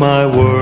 Welcome to my world.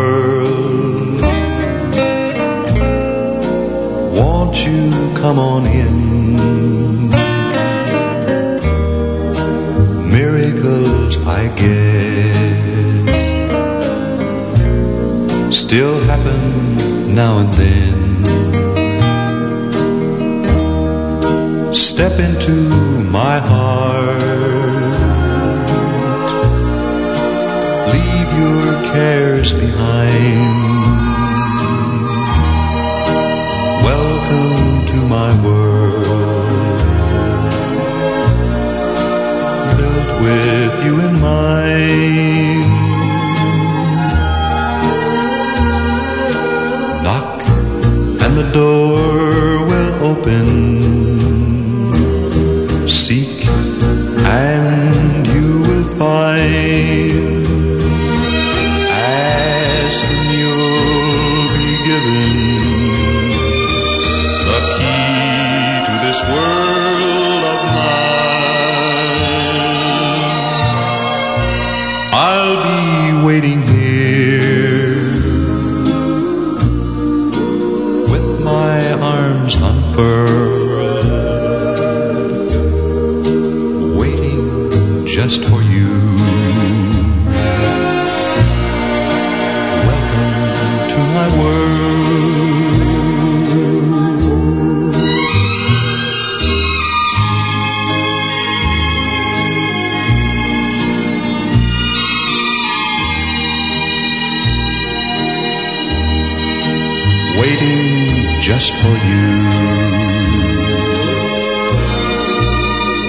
Just for you.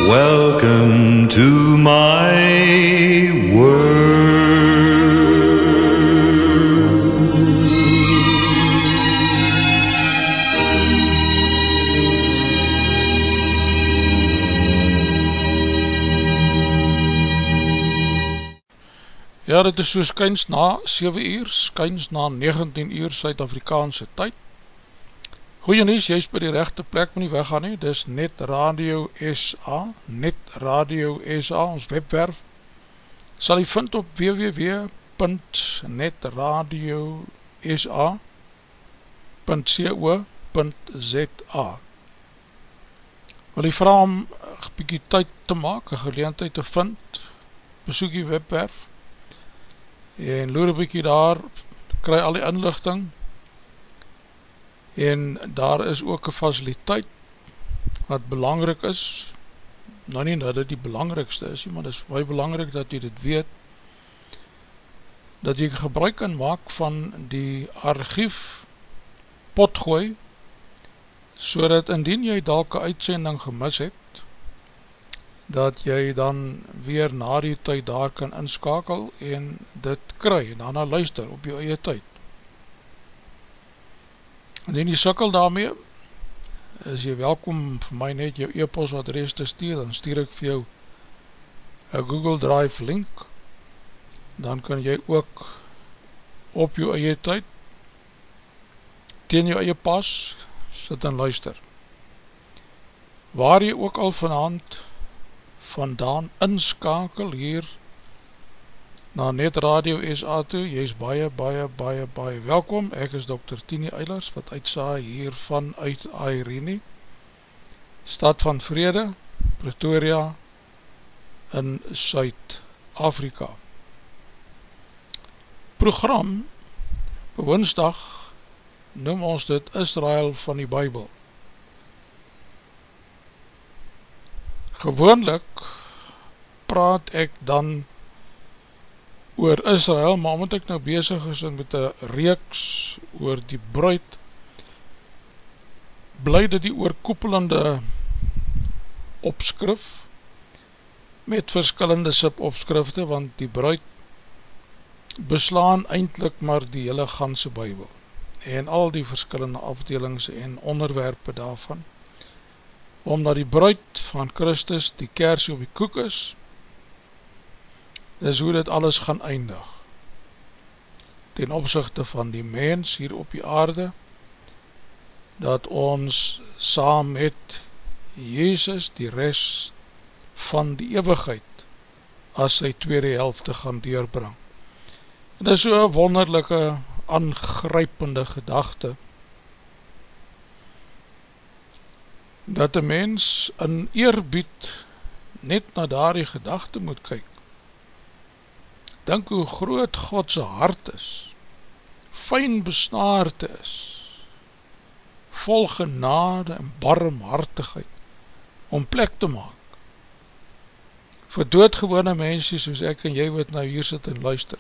Welcome to my world. Ja, dit is so skyns na 7 uur, skyns na 19 uur Suid-Afrikaanse tyd. Goeie nies, jy is by die rechte plek, moet nie weggaan nie, dis Net Radio SA, Net Radio SA, ons webwerf, sal jy vind op www.netradio.sa.co.za Wil jy vraag om een bykie tyd te maak, een geleentheid te vind, besoek die webwerf, en loer een bykie daar, kry al die inlichting, en daar is ook een faciliteit, wat belangrik is, nou nie dat dit die belangrikste is, maar dit is baie belangrik dat jy dit weet, dat jy gebruik kan maak van die archief potgooi, so dat indien jy dalke uitsending gemis het, dat jy dan weer na die tyd daar kan inskakel en dit kry en daarna luister op jou eie tyd. Indien jy sikkel daarmee, is jy welkom vir my net jou e-post adres te stuur, dan stuur ek vir jou een Google Drive link, dan kan jy ook op jou eie tyd, teen jou eie pas, sit en luister. Waar jy ook al vanavond vandaan inskakel hier na Net Radio SA toe, jy is baie, baie, baie, baie welkom, ek is Dr. Tini Eilers, wat uitsaai hier vanuit Airene, stad van Vrede, Pretoria, in Suid-Afrika. Program, woensdag, noem ons dit Israel van die Bijbel. Gewoonlik praat ek dan oor Israel, maar omdat ek nou bezig is met een reeks oor die bruid, bly dit die oorkoepelende opskrif met verskillende sub-opskrifte, want die bruid beslaan eindelijk maar die hele ganse bybel en al die verskillende afdelings en onderwerpe daarvan. Omdat die bruid van Christus die kersie op die koek is, dis hoe dit alles gaan eindig. Ten opzichte van die mens hier op die aarde, dat ons saam met Jezus die rest van die eeuwigheid as sy tweede helfte gaan deurbring. Dit is so'n wonderlijke, aangrypende gedachte, dat een mens in eerbied net na daar die gedachte moet kyk. Dink hoe groot Godse hart is, fijn besnaarte is, vol genade en barmhartigheid, om plek te maak vir doodgewone mensie soos ek en jy wat nou hier sit en luister.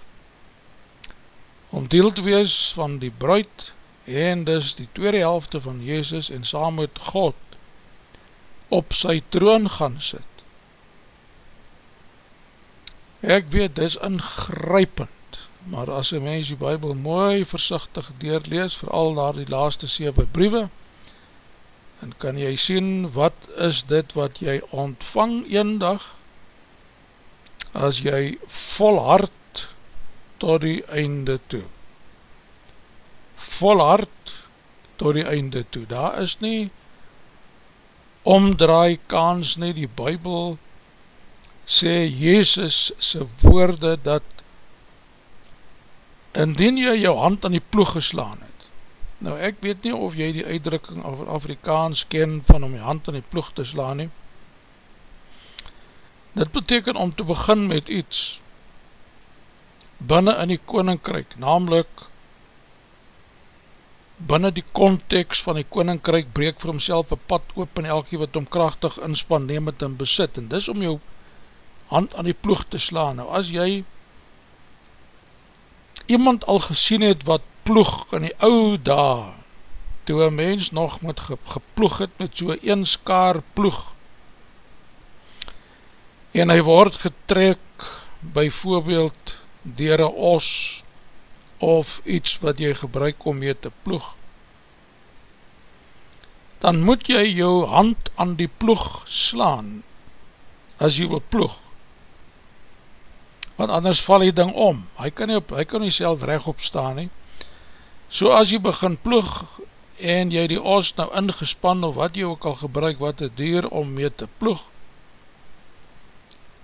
Om deel te wees van die bruid en dus die tweede helfte van Jezus en saam met God op sy troon gaan sit ek weet dis ingrypend maar as een mens die bybel mooi versichtig deurlees vooral daar die laaste 7 briewe en kan jy sien wat is dit wat jy ontvang een dag as jy volhard tot die einde toe. Volhard tot die einde toe. Daar is nie omdraai kans nie die bybel sê Jezus sy woorde dat indien jy jou hand aan die ploeg geslaan het Nou ek weet nie of jy die uitdrukking over Afrikaans ken van om die hand aan die ploeg te slaan nie. Dit beteken om te begin met iets binnen in die koninkryk, namelijk binnen die context van die koninkryk breek vir homself een pad oop en elkie wat om krachtig inspan neem het in besit en dis om jou hand aan die ploeg te slaan. Nou as jy iemand al gesien het wat ploeg in die ou daar, toe een mens nog met geploeg het met so een skaar ploeg, en hy word getrek, by voorbeeld, dier een os, of iets wat jy gebruik om mee te ploeg, dan moet jy jou hand aan die ploeg slaan, as jy wil ploeg, want anders val die ding om, hy kan nie, op, hy kan nie self recht opstaan nie, So as jy begin ploeg en jy die os nou ingespan of wat jy ook al gebruik wat het dier om mee te ploeg,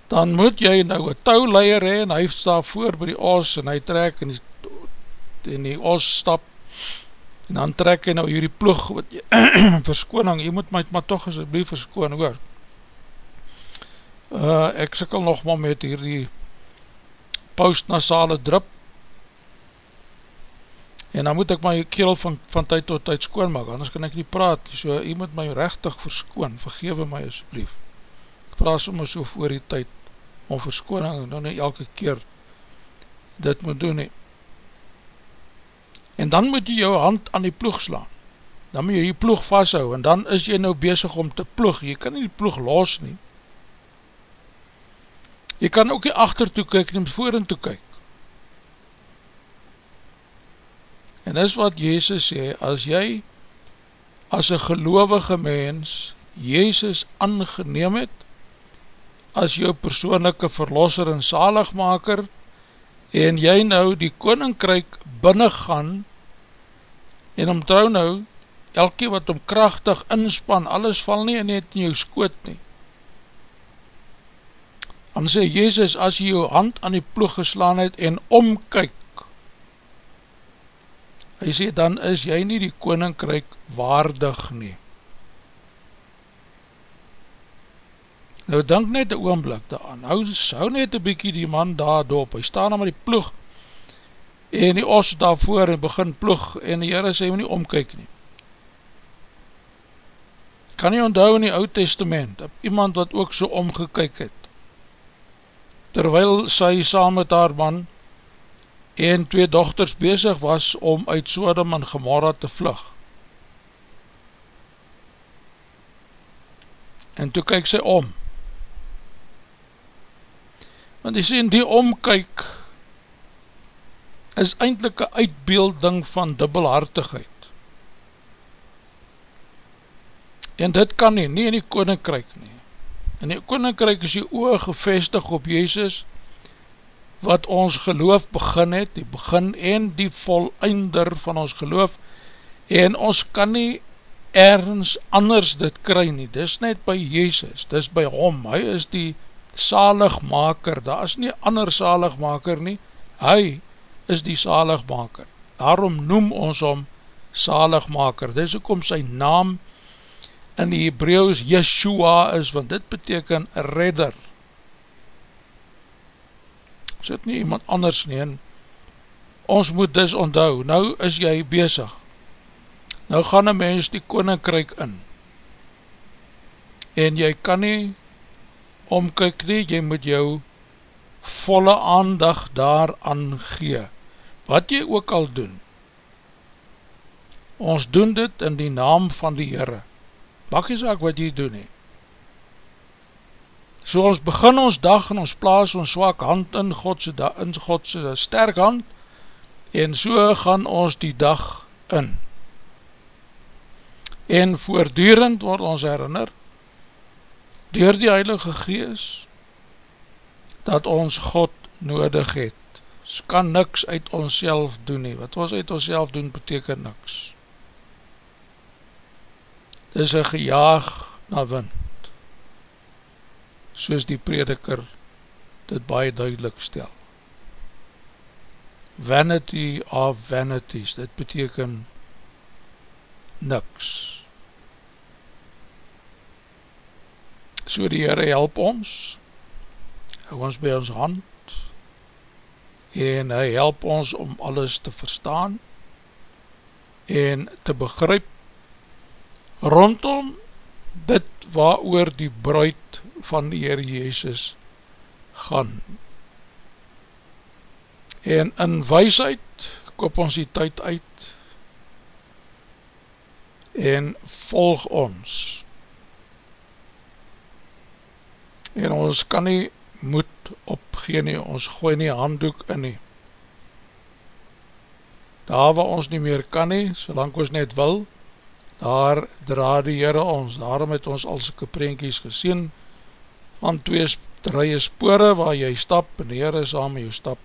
dan moet jy nou een touwleier hee en hy sta voor by die os en hy trek en die, en die os stap. En dan trek hy nou hierdie ploeg wat jy, verskoning, jy moet my maar toch asblief verskoon hoor. Uh, ek sikkel nog maar met hierdie postnasale drip. En dan moet ek my keel van, van tyd tot tyd skoon maak, anders kan ek nie praat, so jy moet my rechtig verskoon, vergewe my asblief, ek vraag soms so voor die tyd, om verskooning, en dan nie elke keer dit moet doen nie, en dan moet jy jou hand aan die ploeg slaan, dan moet jy die ploeg vasthou, en dan is jy nou bezig om te ploeg, jy kan nie die ploeg los nie, jy kan ook nie achter toe kyk, nie voor en toe kyk, En dis wat Jezus sê, as jy as een gelovige mens Jezus aangeneem het, as jou persoonlijke verlosser en zaligmaker, en jy nou die koninkryk binnen gaan, en omtrouw nou, elke wat om krachtig inspan, alles val nie en net in jou skoot nie. Dan sê Jezus, as jy jou hand aan die ploeg geslaan het en omkyk, hy sê, dan is jy nie die koninkryk waardig nie. Nou, denk net die oomblik daan, hou, hou net een bykie die man daar doop, hy staan met die ploeg, en die os daarvoor, en begin ploeg, en die Heere sê, hy nie omkyk nie. Kan jy onthou in die oud testament, iemand wat ook so omgekyk het, terwyl sy saam met haar man, en twee dochters bezig was om uit Sodom en Gomorra te vlug. En toe kyk sy om. Want die sê, die omkyk is eindelijk een uitbeelding van dubbelhartigheid. En dit kan nie, nie in die koninkryk nie. In die koninkryk is die oog gevestig op Jezus, wat ons geloof begin het, die begin en die voleinder van ons geloof, en ons kan nie ergens anders dit kry nie, dis net by Jezus, dis by hom, hy is die saligmaker, daar is nie ander saligmaker nie, hy is die zaligmaker. Daarom noem ons om zaligmaker. Dis ook om sy naam in die Hebreeuws Yeshua is, want dit beteken redder. Is dit nie iemand anders nie, en ons moet dis onthou, nou is jy bezig, nou gaan een mens die koninkryk in, en jy kan nie omkyk nie, jy moet jou volle aandag daaraan gee, wat jy ook al doen, ons doen dit in die naam van die Heere, jy saak wat jy doen nie, so ons begin ons dag en ons plaas ons swak hand in Godse, in Godse sterk hand, en so gaan ons die dag in, en voordurend word ons herinner, door die Heilige Gees, dat ons God nodig het. Ons kan niks uit ons doen nie. Wat ons uit ons doen beteken niks. Is een gejaag na wind. Soos die prediker dit baie duidelik stel. Vanity of vanities, dit beteken niks. So die Heere help ons, hou ons by ons hand en hy help ons om alles te verstaan en te begryp rondom dit waar oor die bruid van die Heer Jezus gaan. En in weisheid koop ons die tyd uit en volg ons. En ons kan nie moet opgee nie, ons gooi nie handdoek in nie. Daar waar ons nie meer kan nie, solang ons net wil, daar dra die Heere ons, daarom het ons al syke prentjies gesien, van twee drieë spore waar jy stap, en die Heere saam met jou stap,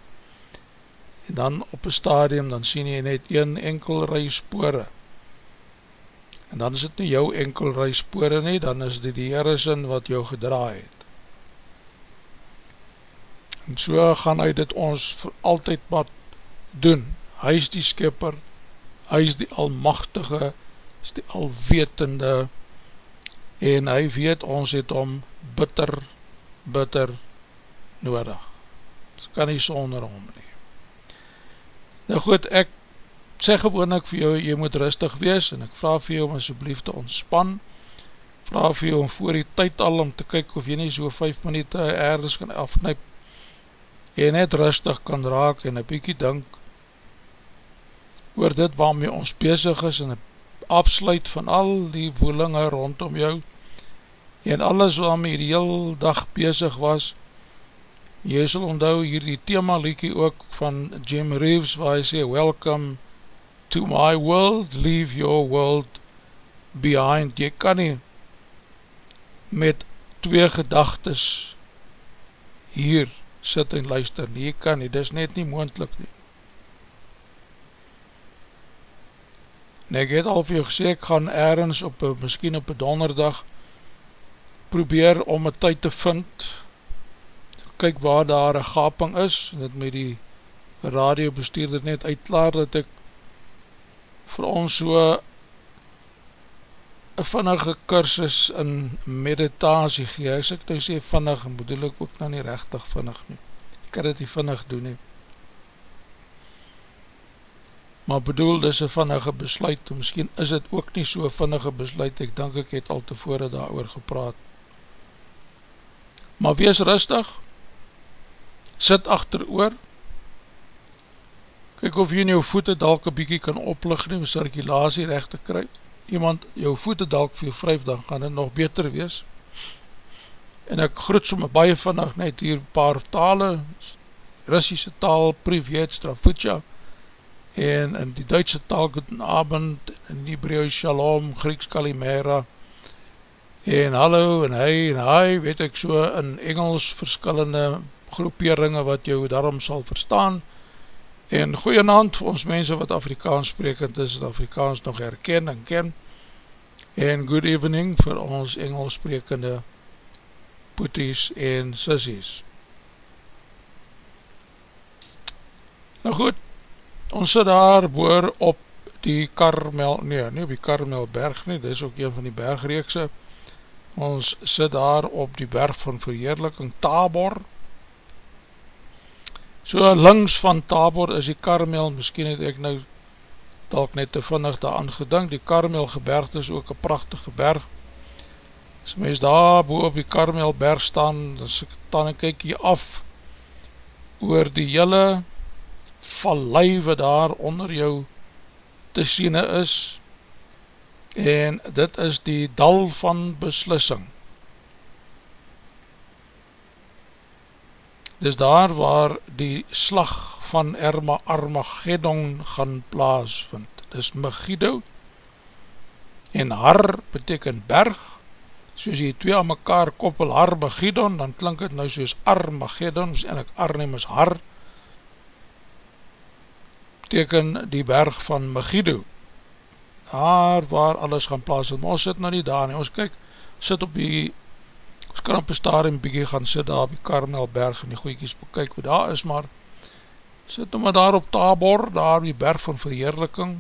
en dan op een stadium, dan sien jy net een enkel rij spore, en dan is het nie jou enkel rij spore nie, dan is dit die Heere sin wat jou gedraai het. En so gaan hy dit ons vir altyd wat doen, hy is die skipper, hy is die almachtige, is die alwetende, en hy weet ons het om bitter, bitter nodig, dit kan nie sonder om nie. Nou goed, ek sê gewoon ek vir jou, jy moet rustig wees, en ek vraag vir jou om asjeblief te ontspan, vraag vir jou om voor die tyd al om te kyk of jy nie so 5 minuut ergens kan afknyp, en net rustig kan raak en een bykie dink oor dit waarmee ons bezig is en afsluit van al die woelinge rondom jou en alles waarmee die heel dag bezig was. Jy sal onthou hier die thema liekie ook van Jim Reeves waar hy sê welcome to my world leave your world behind. Jy kan nie met twee gedagtes hier sit en luister nie, jy kan nie, dis net nie moendlik nie. En ek het al vir jou gesê, ek gaan ergens op, miskien op een donderdag, probeer om een tyd te vind, kyk waar daar een gaping is, en het met die radiobestuurder net uitklaar, dat ek vir ons so een vinnige kursus in meditasie gee, as ek nou sê vinnig, bedoel ek ook nou nie rechtig vinnig nie, ek kan dit nie vinnig doen nie, maar bedoel dis een vinnige besluit, miskien is dit ook nie so vinnige besluit, ek denk ek het al tevore daar oor gepraat, maar wees rustig, sit achter oor, kyk of jy in jou voete dalk een bykie kan oplig nie, om circulatie recht te kry, iemand jou voete dalk jou vryf, dan gaan dit nog beter wees. En ek groet so my baie vannig net hier paar tale, Russische taal, Privet, Strafutja, en in die Duitse taal, Guten Abend, in Hebrew, Shalom, Grieks, Kalimera, en hallo, en hy, en hy, weet ek so, in Engels, verskillende groeperinge wat jou daarom sal verstaan, en goeie naand vir ons mense wat Afrikaans sprekend is, dat Afrikaans nog herken en ken, en good evening vir ons Engels sprekende poeties en sissies. Nou goed, ons sit daar boor op die Karmel, nee, nie op die Karmelberg nie, dit is ook een van die bergreekse, ons sit daar op die berg van verheerliking Tabor, so links van Tabor is die Karmel, miskien het ek nou dalk net te vinnig daar aangedink, die Karmel gebergte is ook een prachtige berg, as mens daar boe op die Karmelberg staan, dan dan en kyk hier af, oor die hele vallei wat daar onder jou te siene is. En dit is die dal van beslissing. Dis daar waar die slag van Erma Armageddon gaan plaas vind dis Megiddo en Har beteken berg. Soos jy twee aan mekaar koppel Har Megidon dan klink het nou soos Armageddon en ek Arnhem is Har teken die berg van Megiddo. Daar waar alles gaan plaas maar ons sit nou nie daar nie, ons kyk sit op die, ons kan op die stadium bykie gaan sit daar op die Karmelberg en die goeikies bekyk wat daar is maar sit nou maar daar op Tabor daar die berg van verheerliking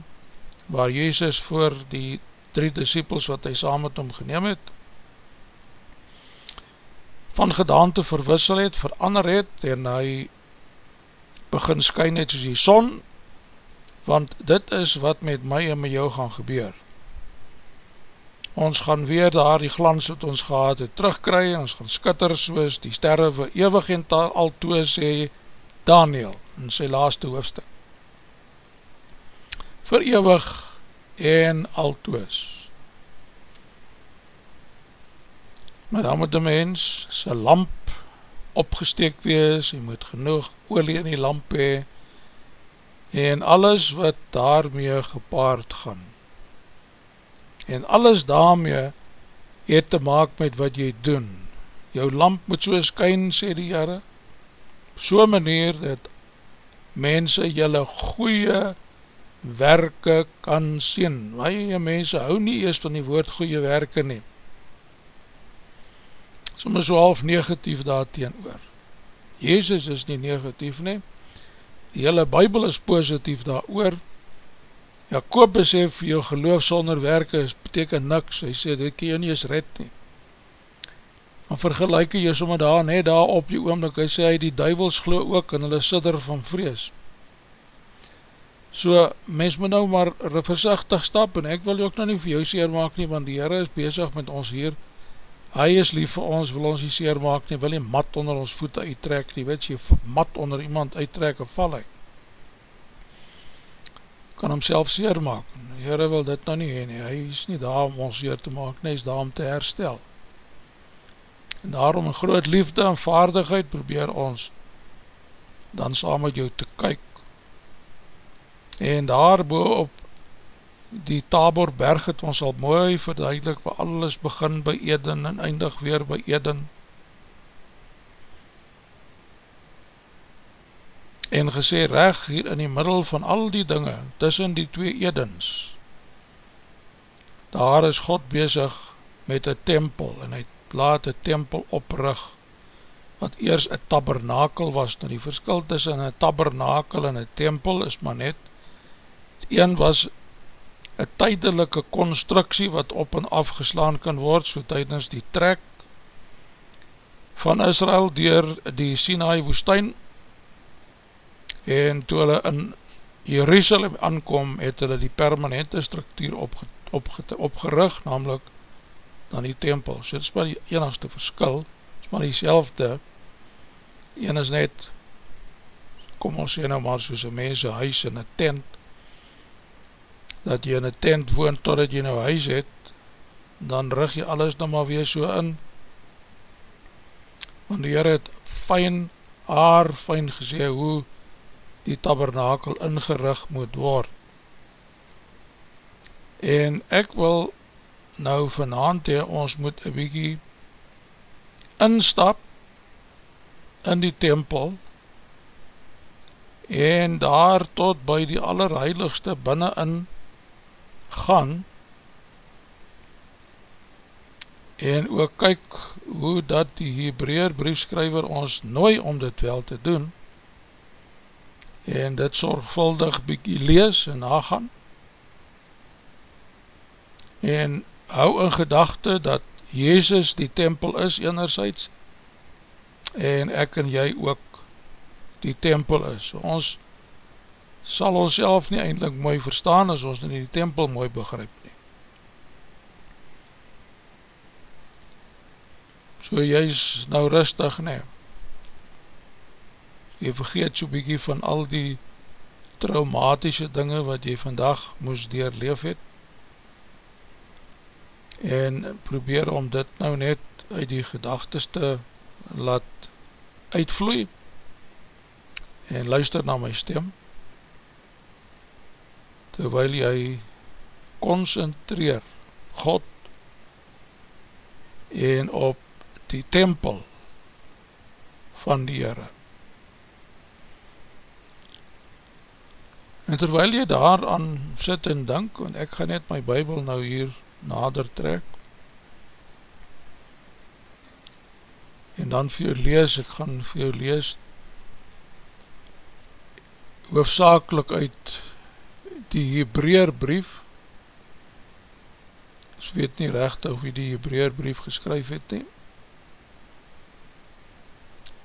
waar Jezus voor die drie disciples wat hy saam met hom geneem het van gedaante verwissel het, verander het en hy begin skyn het soos die son want dit is wat met my en met jou gaan gebeur. Ons gaan weer daar die glans wat ons gehad het terugkry ons gaan skitter soos die sterre vir ewig en al toe sê Daniel in sy laaste hoofdstuk. Vir ewig en al toes. Maar dan moet die mens sy lamp opgesteek wees, hy moet genoeg olie in die lamp hee, en alles wat daarmee gepaard gaan. En alles daarmee het te maak met wat jy doen. Jou lamp moet so skyn, sê die Heere, so manier dat mense jylle goeie werke kan sien. Waie mense hou nie eers van die woord goeie werke neem. Soms so half negatief daar teen oor. Jezus is nie negatief neem, die hele bybel is positief daar oor Jacob sê vir jou geloof sonder werke is, beteken niks, hy sê dit kan jy nie eens red nie. Maar vergelijk jy sommer daar net daar op die oomlik, hy sê hy die duivels glo ook en hulle sidder van vrees. So mens moet nou maar versichtig stap en ek wil ook nou nie vir jou seer maak nie want die Heere is bezig met ons hier hy is lief vir ons, wil ons nie seer maak nie, wil nie mat onder ons voete uittrek nie, weet jy, mat onder iemand uittrek of val hy, kan homself seer maak, die Heere wil dit nou nie heen, hy is nie daar om ons seer te maak, nie, hy is daar om te herstel, en daarom in groot liefde en vaardigheid probeer ons, dan saam met jou te kyk, en daar op die Taborberg het ons al mooi verduidelik waar alles begin by Eden en eindig weer by Eden. En gesê reg hier in die middel van al die dinge tussen die twee Edens daar is God bezig met een tempel en hy laat een tempel oprig wat eers een tabernakel was. Nou die verskil tussen een tabernakel en een tempel is maar net een was een tydelike constructie wat op en af geslaan kan word, so tydens die trek van Israel dier die Sinai woestijn. En toe hulle in Jerusalem aankom, het hulle die permanente structuur opge, opge, opgerig, namelijk dan die tempel. So dit is maar die enigste verskil, dit is maar die selfde, een is net, kom ons sê nou maar soos een mense huis in een tent, dat jy in een tent woon totdat jy nou huis het, dan rig jy alles nou maar weer so in. Want die Heer het fijn, haar fijn gesê hoe die tabernakel ingerig moet word. En ek wil nou vanavond hee, ons moet een bykie instap in die tempel en daar tot by die allerheiligste binnen in gaan en ook kyk hoe dat die Hebreer briefskryver ons nooi om dit wel te doen en dit sorgvuldig bykie lees en nagaan en hou in gedachte dat Jezus die tempel is enerzijds en ek en jy ook die tempel is. Ons sal ons self nie eindelijk mooi verstaan as ons nie die tempel mooi begryp nie. So jy is nou rustig nie. Jy vergeet so bykie van al die traumatische dinge wat jy vandag moes deurleef het en probeer om dit nou net uit die gedagtes te laat uitvloei en luister na my stem terwyl jy concentreer God en op die tempel van die Heere. En terwyl jy daar aan sit en denk, want ek gaan net my bybel nou hier nader trek, en dan vir jou lees, ek gaan vir jou lees, hoofdzakelik uit die Hebreerbrief, ons weet nie recht of wie die Hebreerbrief geskryf het nie,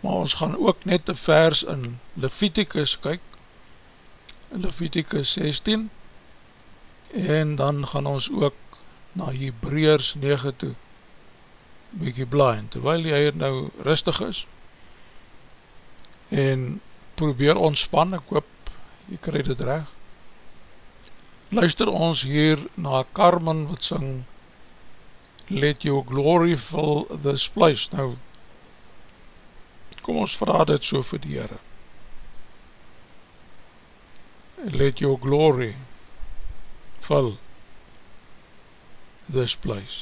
maar ons gaan ook net een vers in Leviticus kyk, in Leviticus 16, en dan gaan ons ook na Hebreers 9 toe, bykie blaai, terwyl jy hier nou rustig is, en probeer ontspan, ek hoop, jy krij dit recht, luister ons hier na Carmen wat sing Let your glory fill this place. Nou kom ons vraag dit so vir die Heere Let your glory fill this place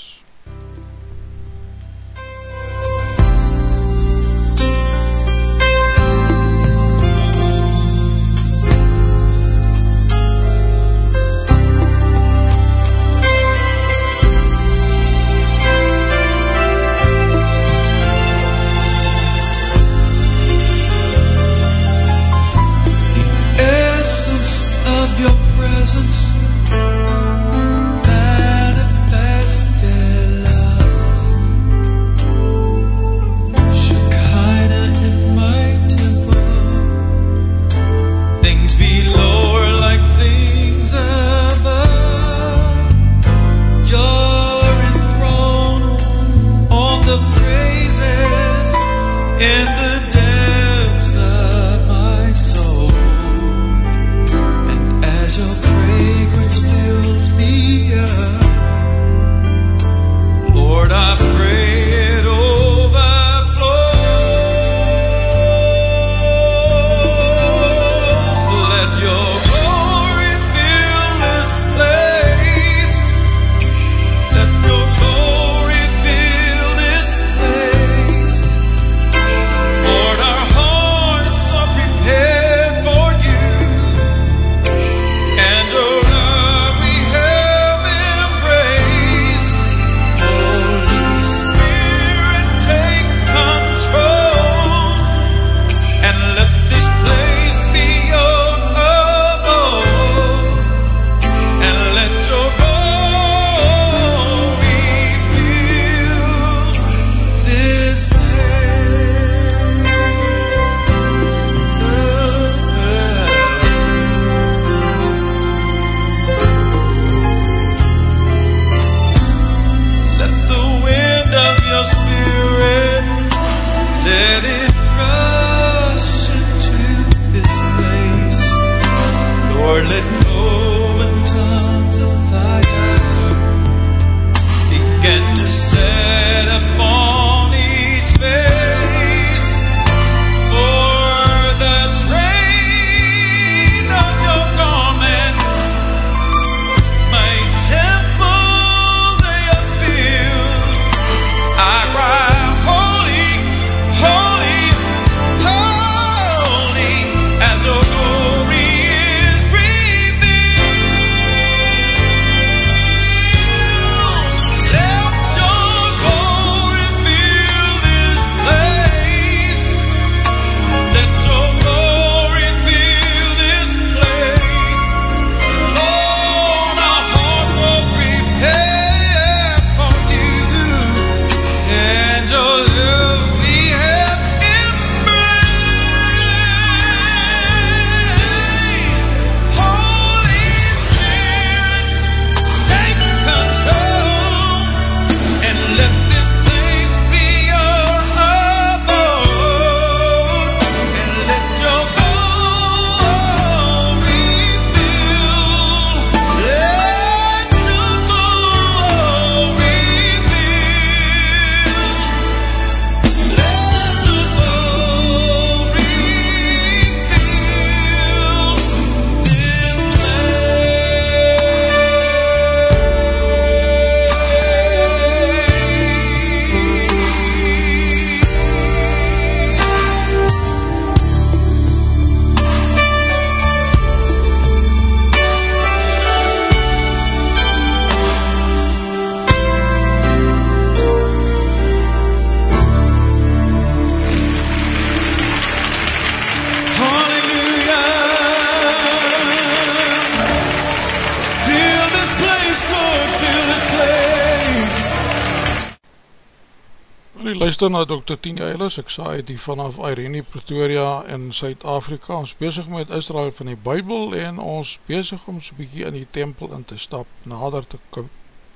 luister na Dr. Tini Eilers, ek saai die vanaf Irene Pretoria in Suid-Afrika, ons bezig met Israel van die Bijbel en ons bezig om so'n bykie in die tempel in te stap, nader te,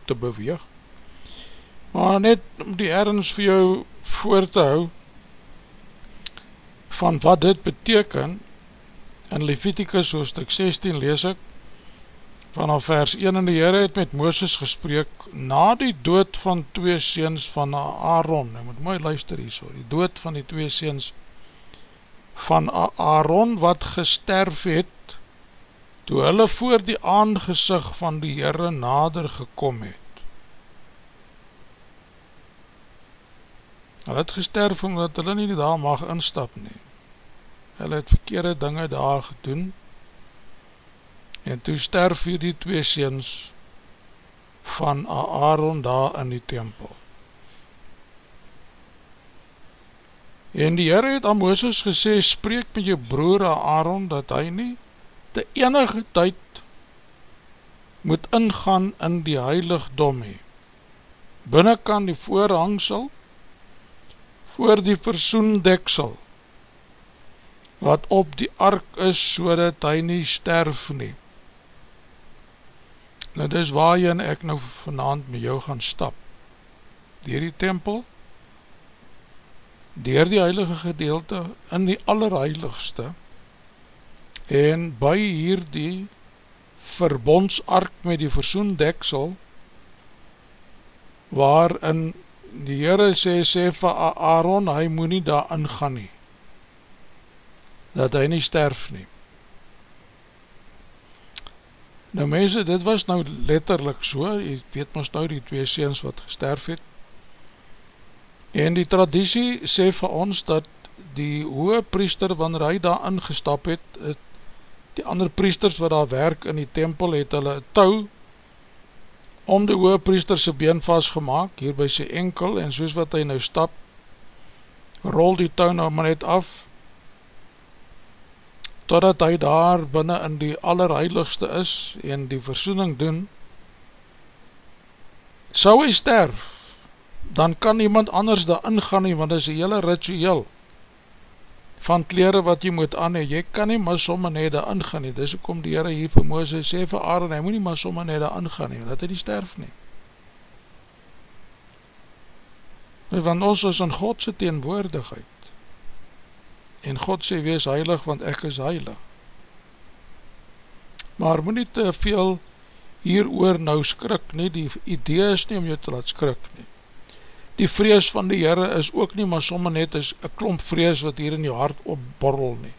te beweeg. Maar net om die ergens vir jou voor te hou van wat dit beteken, in Leviticus hoofdstuk 16 lees ek, vanaf vers 1 en die Heere het met Mooses gespreek na die dood van twee seens van Aaron, jy moet mooi luister hier so, die dood van die twee seens van Aaron wat gesterf het toe hulle voor die aangezig van die Heere nader gekom het. Hulle het gesterf omdat hulle nie daar mag instap nie. Hulle het verkeerde dinge daar gedoen, en toe sterf hier die twee seens van Aaron daar in die tempel. En die Heere het aan Mooses gesê, spreek met jou broer Aaron, dat hy nie te enige tyd moet ingaan in die heiligdom hee. Binnenkant die voorhangsel, voor die versoendeksel, wat op die ark is, so dat hy nie sterf neem. Nou dis waar jy en ek nou vanavond met jou gaan stap. Dier die tempel, dier die heilige gedeelte, in die allerheiligste, en by hier die verbondsark met die versoendeksel, waarin die Heere sê, sê vir Aaron, hy moet nie daar ingaan nie, dat hy nie sterf nie. Nou mense, dit was nou letterlik so, jy weet ons nou die twee seens wat gesterf het, en die traditie sê vir ons dat die hoge priester, wanneer hy daar ingestap het, het, die ander priesters wat daar werk in die tempel, het hulle touw om die hoge priester sy been vastgemaak, hier by sy enkel, en soos wat hy nou stap, rol die touw nou maar net af, totdat hy daar binnen in die allerheiligste is en die versoening doen, sou hy sterf, dan kan iemand anders daar ingaan nie, want dit is die hele ritueel van kleren wat jy moet aan jy kan nie maar somme net daar ingaan nie, dis ook om die Heere hier vir Mooses sê vir Aaron, hy moet nie maar somme net daar ingaan nie, dat hy nie sterf nie. Want ons is in Godse teenwoordigheid, en God sê wees heilig want ek is heilig. Maar moet nie te veel hier oor nou skrik nie, die idee is nie om jou te laat skrik nie. Die vrees van die Heere is ook nie maar somme net is een klomp vrees wat hier in jou hart opborrel nie.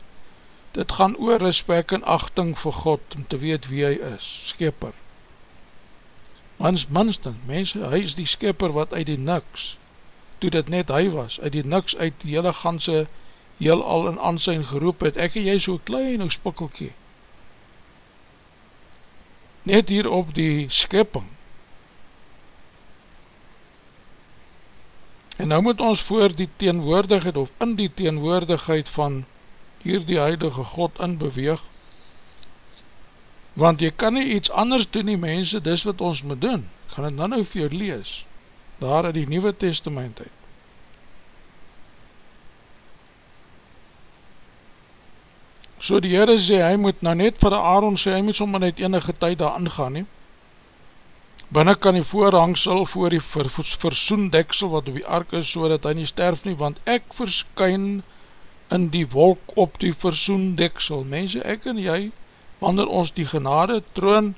Dit gaan oor respect en achting vir God om te weet wie hy is, skepper. Mans minstens, mense, hy is die skepper wat uit die niks toe dit net hy was, uit die niks uit die hele ganse heel al in ansijn geroep het, ek en jy so klein ou spikkelkie, net hier op die skipping, en nou moet ons voor die teenwoordigheid, of in die teenwoordigheid van hier die heilige God in beweeg, want jy kan nie iets anders doen nie mense, dis wat ons moet doen, ek gaan het nou nou vir jou lees, daar in die Nieuwe Testament uit, So die Heere sê, hy moet nou net vir Aaron sê, hy moet sommer net enige tyd daar ingaan nie. Binnen kan die voorhangsel voor die ver, versoendeksel wat op die ark is, so dat hy nie sterf nie, want ek verskyn in die wolk op die versoendeksel. Mense, ek en jy, wanneer ons die genade troon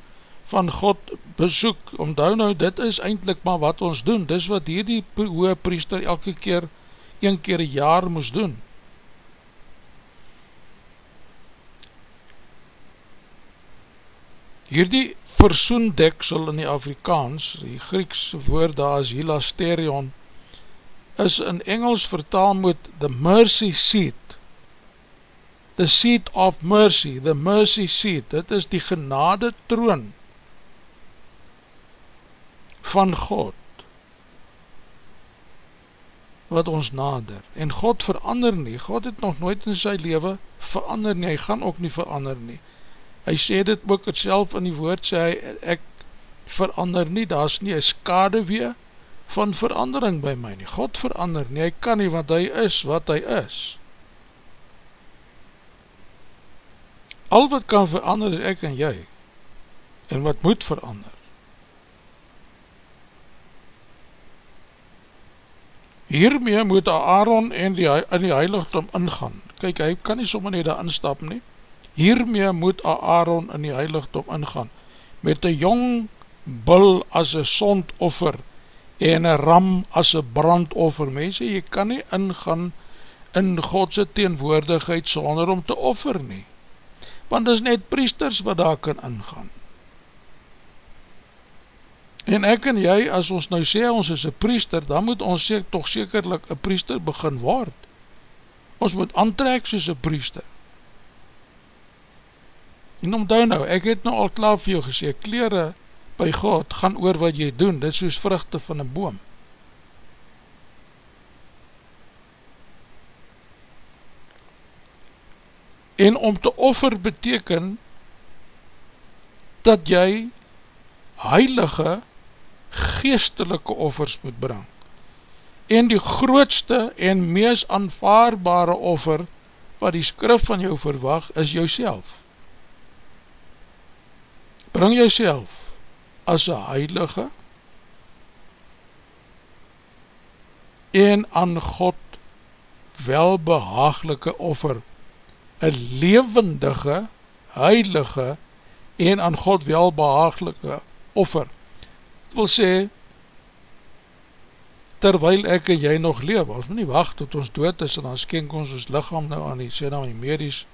van God besoek, omdou nou, dit is eindelijk maar wat ons doen, dis wat hier die hoge priester elke keer, een keer een jaar moes doen. Hierdie versoendeksel in die Afrikaans, die Griekse woord daar is hilasterion, is in Engels vertaal met the mercy seat, the seat of mercy, the mercy seat, dit is die genade troon van God, wat ons nader, en God verander nie, God het nog nooit in sy leven verander nie, hy gaan ook nie verander nie, hy sê dit ook het self in die woord sê hy, ek verander nie, daar is nie een skade wee van verandering by my nie. God verander nie, hy kan nie, want hy is wat hy is. Al wat kan verander is ek en jy, en wat moet verander. Hiermee moet Aaron en die, in die heiligdom ingaan. Kijk, hy kan nie sommer nie daar instap nie. Hiermee moet Aaron in die heiligdom ingaan. Met een jong bul as een sondoffer en een ram as een brandoffer. Mense, jy kan nie ingaan in Godse teenwoordigheid sonder om te offer nie. Want is net priesters wat daar kan ingaan. En ek en jy, as ons nou sê ons is een priester, dan moet ons sê, toch sekerlik een priester begin word. Ons moet aantrek soos een priester. En omdou nou, ek het nou al klaar vir jou gesê, kleren by God gaan oor wat jy doen, dit soos vruchte van een boom. En om te offer beteken, dat jy heilige geestelike offers moet bring. En die grootste en mees aanvaarbare offer wat die skrif van jou verwag is jouself. Bring jouself as een heilige en aan God welbehaaglike offer, een levendige, heilige en aan God welbehaaglike offer, wil sê, terwyl ek en jy nog leef, ons moet nie wacht tot ons dood is, en dan skenk ons ons lichaam nou aan die, sê nou aan die medies,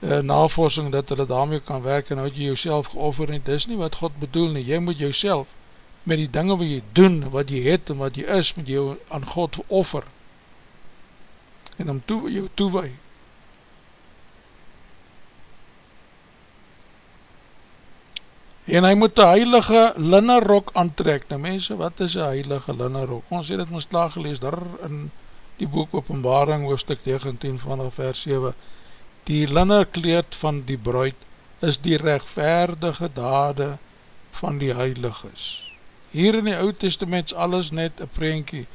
navorsing, dat hulle daarmee kan werk, en houd jy jouself geoffer, en dis nie wat God bedoel nie, jy moet jouself, met die dinge wat jy doen, wat jy het, en wat jy is, moet jy aan God offer, en om toe, jou toewaai, en hy moet die heilige linnerok aantrek, nou mense, wat is die heilige linnerok? Ons het het ons klaar gelees, daar in die boek openbaring, hoofdstuk 19 vanaf vers 7, die linnerkleed van die bruid, is die rechtvaardige dade van die heiliges. Hier in die oud testament is alles net een preenkie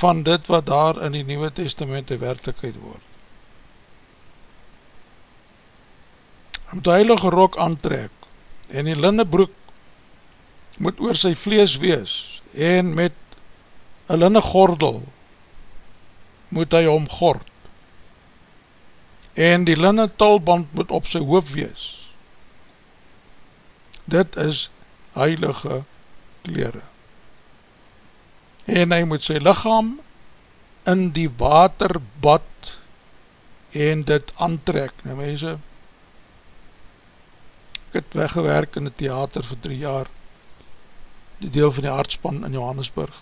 van dit wat daar in die nieuwe testament die werkelijkheid word. Om die heilige rok aantrek, en die linnebroek moet oor sy vlees wees en met een linne gordel moet hy omgord en die linne talband moet op sy hoofd wees. Dit is heilige kleren en hy moet sy lichaam in die water bad en dit aantrek. Nou mense Ek het weggewerk in die theater vir drie jaar, die deel van die aardspan in Johannesburg.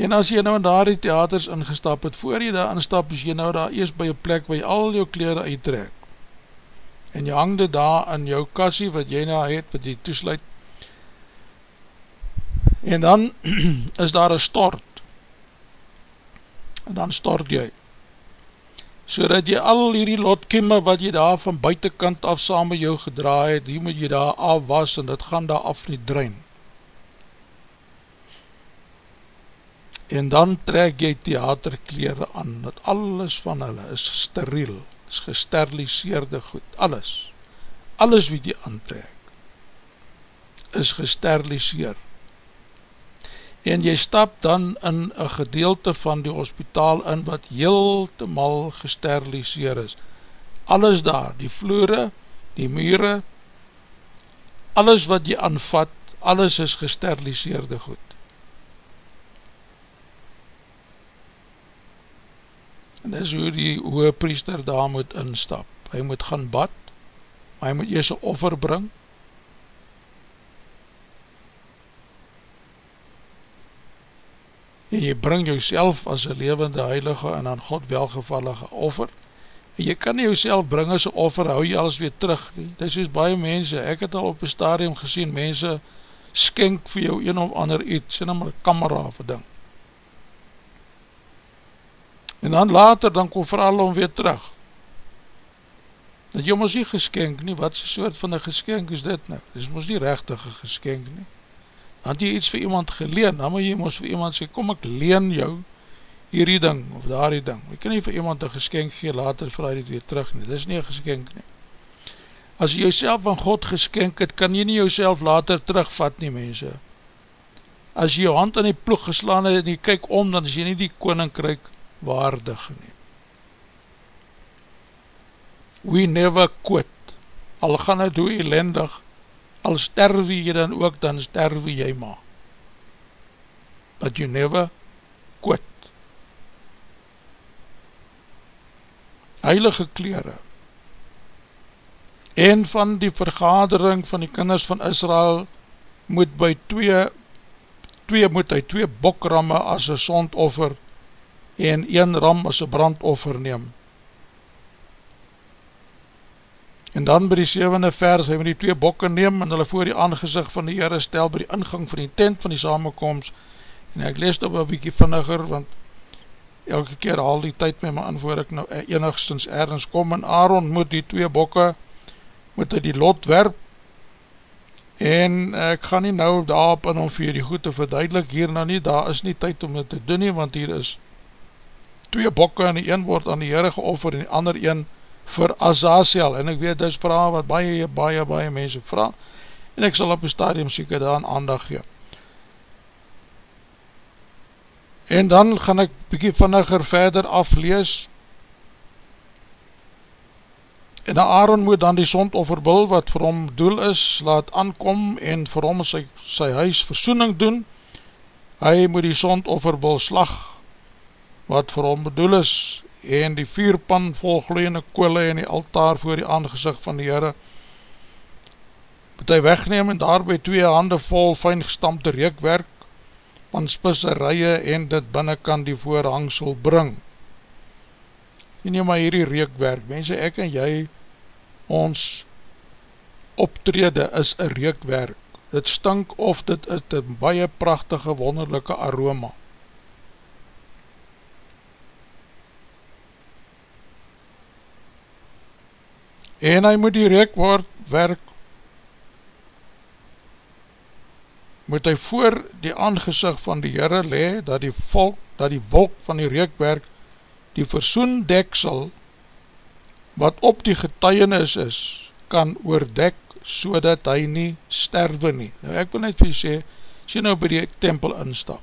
En as jy nou in daar die theaters ingestap het, voor jy daar instap, is jy nou daar eerst by jou plek waar jy al jou kleren uittrek. En jy hang dit daar in jou kassie wat jy nou het, wat jy toesluit. En dan is daar een stort. En dan stort jy so dat jy al hierdie lotkimme wat jy daar van buitenkant af saam met jou gedraai het, die moet jy daar afwas en dit gaan daar af nie drein. En dan trek jy theaterkleren aan, dat alles van hulle is steriel, is gesteriliseerde goed, alles, alles wat jy aantrek, is gesteriliseerd en jy stap dan in een gedeelte van die hospitaal in wat heel te mal gesteriliseer is. Alles daar, die vloere, die mure, alles wat jy aanvat, alles is gesteriliseerde goed. En dis hoe die hoge priester daar moet instap. Hy moet gaan bad, hy moet eers een offer bring, en jy bring jouself as een levende heilige en aan God welgevallige offer, en jy kan nie jouself bring as een offer, hou jy alles weer terug, nie. dit is baie mense, ek het al op een stadium gesien, mense skenk vir jou een of ander iets, sê nou maar kamera of ding, en dan later, dan kom vooral om weer terug, dat jy ons nie geskenk nie, wat is soort van een geskenk is dit nou, dit is ons nie rechtige geskenk nie, had jy iets vir iemand geleen, dan moet jy moes vir iemand sê, kom ek leen jou hierdie ding, of daar die ding, jy kan nie vir iemand een geskenk gee, later vir hy dit weer terug nie, dit is nie een geskenk nie, as jy jouself van God geskenk het, kan jy nie jouself later terugvat nie, mense, as jy jou hand in die ploeg geslaan het, en jy kyk om, dan is jy nie die koninkryk waardig nie, we never quit, al gaan het hoe elendig, al sterwe jy dan ook, dan sterwe jy maar. But you never quit. Heilige kleren. En van die vergadering van die kinders van Israel moet by twee, twee moet hy twee bokramme as een sondoffer en een ram as een brandoffer neem. En dan by die 7e vers, hy met die twee bokke neem en hulle voor die aangezicht van die Heere stel by die ingang van die tent van die samenkomst. En ek lees dit op een bykie vinniger, want elke keer haal die tyd met my in voor ek nou enigstens ergens kom. En Aaron moet die twee bokke, moet hy die lot werp. En ek gaan nie nou daarop in om vir die goed te verduidelik hier nou nie, daar is nie tyd om dit te doen nie, want hier is twee bokke en die een word aan die Heere geoffer en die ander een vir Azaziel, en ek weet, dit is vraag wat baie, baie, baie mense vraag, en ek sal op die stadium syke daar aandag gee. En dan gaan ek bykie vinniger verder aflees, en Aaron moet dan die sondofferbil, wat vir hom doel is, laat aankom, en vir hom sy, sy huis versoening doen, hy moet die sondofferbil slag, wat vir hom bedoel is, en die vierpan vol gloeiende koole in die altaar voor die aangezicht van die Heere moet hy wegneem en daarby twee hande vol fijn gestampte reekwerk van spisserije en dit binnenkant die voorhangsel bring. En nie maar hierdie reekwerk mense ek en jy ons optrede is een reekwerk dit stink of dit is een baie prachtige wonderlijke aroma en hy moet die reekwoord werk moet hy voor die aangezicht van die Heere le, dat die volk, dat die wolk van die reekwerk die versoendeksel wat op die getuienis is, kan oordek so dat hy nie sterwe nie. Nou ek wil net vir sê, as jy nou by die tempel instap,